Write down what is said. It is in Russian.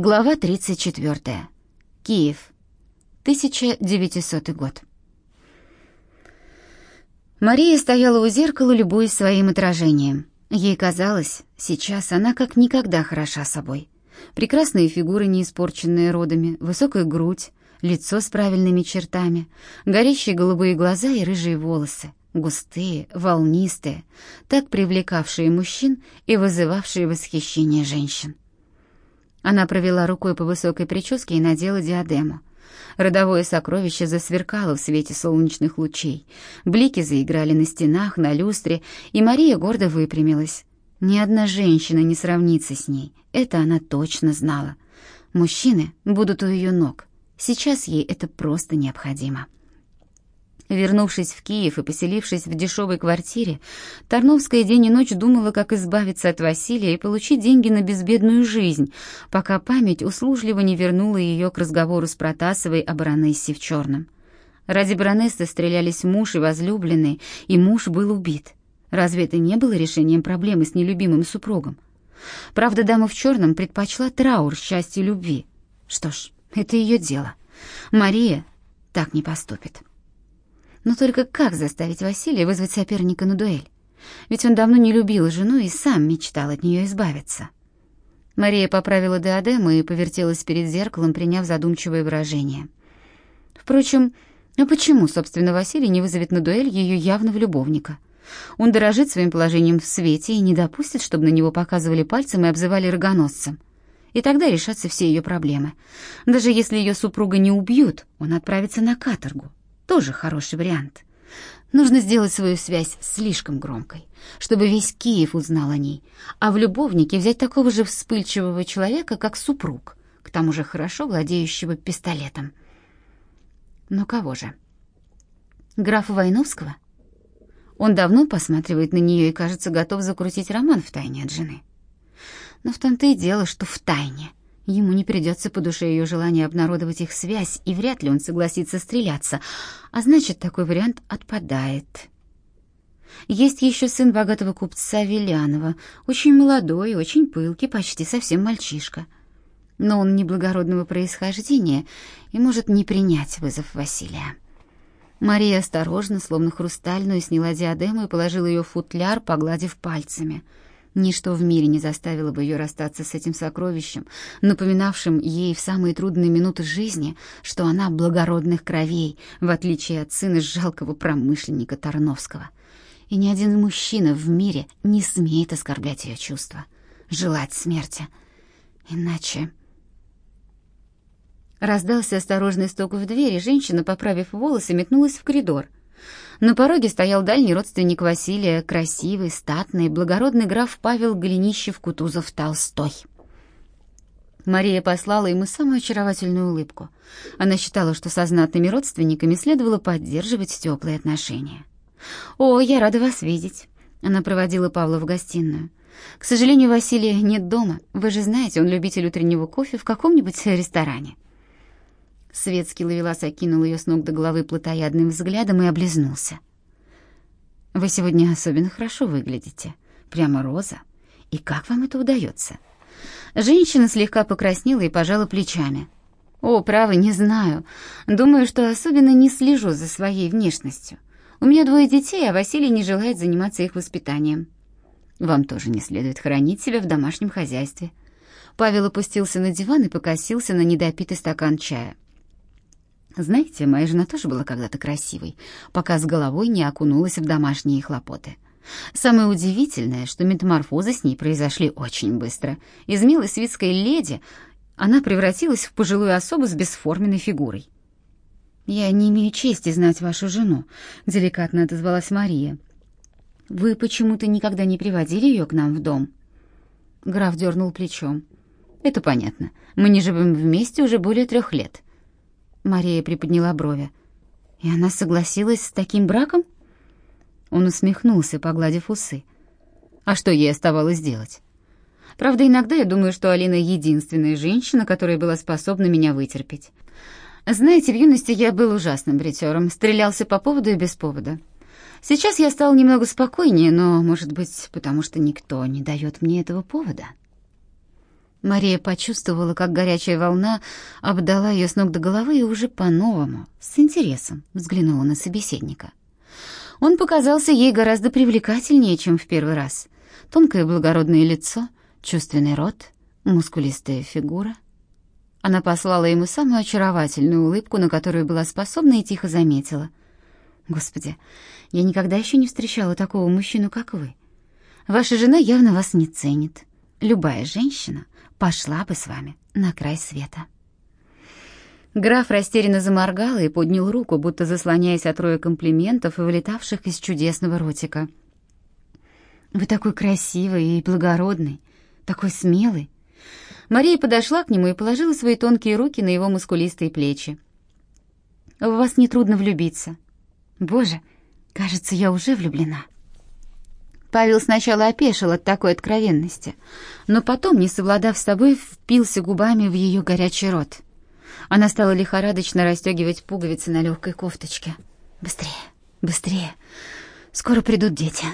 Глава 34. Киев. 1900 год. Мария стояла у зеркала, любуясь своим отражением. Ей казалось, сейчас она как никогда хороша собой. Прекрасные фигуры, не испорченные родами, высокая грудь, лицо с правильными чертами, горящие голубые глаза и рыжие волосы, густые, волнистые, так привлекавшие мужчин и вызывавшие восхищение женщин. Она провела рукой по высокой прическе и надела диадему. Родовое сокровище засверкало в свете солнечных лучей. Блики заиграли на стенах, на люстре, и Мария гордо выпрямилась. Ни одна женщина не сравнится с ней, это она точно знала. Мужчины будут у ее ног. Сейчас ей это просто необходимо. Вернувшись в Киев и поселившись в дешевой квартире, Тарновская день и ночь думала, как избавиться от Василия и получить деньги на безбедную жизнь, пока память услужливо не вернула ее к разговору с Протасовой о баронессе в черном. Ради баронессы стрелялись муж и возлюбленный, и муж был убит. Разве это не было решением проблемы с нелюбимым супругом? Правда, дама в черном предпочла траур счастью любви. Что ж, это ее дело. Мария так не поступит. Но только как заставить Василия вызвать соперника на дуэль? Ведь он давно не любил жену и сам мечтал от нее избавиться. Мария поправила диадему и повертелась перед зеркалом, приняв задумчивое выражение. Впрочем, а почему, собственно, Василий не вызовет на дуэль ее явного любовника? Он дорожит своим положением в свете и не допустит, чтобы на него показывали пальцем и обзывали рогоносцем. И тогда решатся все ее проблемы. Даже если ее супруга не убьют, он отправится на каторгу. Тоже хороший вариант. Нужно сделать свою связь слишком громкой, чтобы весь Киев узнал о ней, а в любовнике взять такого же вспыльчивого человека, как супруг, к тому же хорошо владеющего пистолетом. Но кого же? Графа Войновского? Он давно посматривает на нее и, кажется, готов закрутить роман в тайне от жены. Но в том-то и дело, что в тайне. Ему не придется по душе ее желание обнародовать их связь, и вряд ли он согласится стреляться, а значит, такой вариант отпадает. Есть еще сын богатого купца Вилянова, очень молодой, очень пылкий, почти совсем мальчишка. Но он неблагородного происхождения и может не принять вызов Василия. Мария осторожно, словно хрустальную, сняла диадему и положила ее в футляр, погладив пальцами — Ничто в мире не заставило бы ее расстаться с этим сокровищем, напоминавшим ей в самые трудные минуты жизни, что она благородных кровей, в отличие от сына жалкого промышленника Тарновского. И ни один мужчина в мире не смеет оскорблять ее чувства, желать смерти. Иначе... Раздался осторожный стук в дверь, и женщина, поправив волосы, метнулась в коридор — на пороге стоял дальний родственник Василия, красивый, статный, благородный граф Павел Голенищев-Кутузов-Толстой. Мария послала ему самую очаровательную улыбку. Она считала, что со знатными родственниками следовало поддерживать теплые отношения. «О, я рада вас видеть!» Она проводила Павла в гостиную. «К сожалению, Василия нет дома. Вы же знаете, он любитель утреннего кофе в каком-нибудь ресторане». Светский ловелас окинул ее с ног до головы плотоядным взглядом и облизнулся. «Вы сегодня особенно хорошо выглядите. Прямо роза. И как вам это удается?» Женщина слегка покраснела и пожала плечами. «О, право, не знаю. Думаю, что особенно не слежу за своей внешностью. У меня двое детей, а Василий не желает заниматься их воспитанием. Вам тоже не следует хранить себя в домашнем хозяйстве». Павел опустился на диван и покосился на недопитый стакан чая. Знаете, моя жена тоже была когда-то красивой, пока с головой не окунулась в домашние хлопоты. Самое удивительное, что метаморфозы с ней произошли очень быстро. Из милой светской леди она превратилась в пожилую особу с бесформенной фигурой. «Я не имею чести знать вашу жену», — деликатно отозвалась Мария. «Вы почему-то никогда не приводили ее к нам в дом?» Граф дернул плечом. «Это понятно. Мы не живем вместе уже более трех лет. Мария приподняла брови. «И она согласилась с таким браком?» Он усмехнулся, погладив усы. «А что ей оставалось делать?» «Правда, иногда я думаю, что Алина единственная женщина, которая была способна меня вытерпеть. Знаете, в юности я был ужасным бритером, стрелялся по поводу и без повода. Сейчас я стал немного спокойнее, но, может быть, потому что никто не дает мне этого повода». Мария почувствовала, как горячая волна обдала ее с ног до головы и уже по-новому, с интересом, взглянула на собеседника. Он показался ей гораздо привлекательнее, чем в первый раз. Тонкое благородное лицо, чувственный рот, мускулистая фигура. Она послала ему самую очаровательную улыбку, на которую была способна, и тихо заметила. «Господи, я никогда еще не встречала такого мужчину, как вы. Ваша жена явно вас не ценит. Любая женщина пошла бы с вами на край света». Граф растерянно заморгал и поднял руку, будто заслоняясь от роя комплиментов, вылетавших из чудесного ротика. «Вы такой красивый и благородный, такой смелый!» Мария подошла к нему и положила свои тонкие руки на его мускулистые плечи. «В вас нетрудно влюбиться. Боже, кажется, я уже влюблена». Павел сначала опешил от такой откровенности, но потом, не совладав с собой, впился губами в ее горячий рот. Она стала лихорадочно расстегивать пуговицы на легкой кофточке. «Быстрее, быстрее! Скоро придут дети!»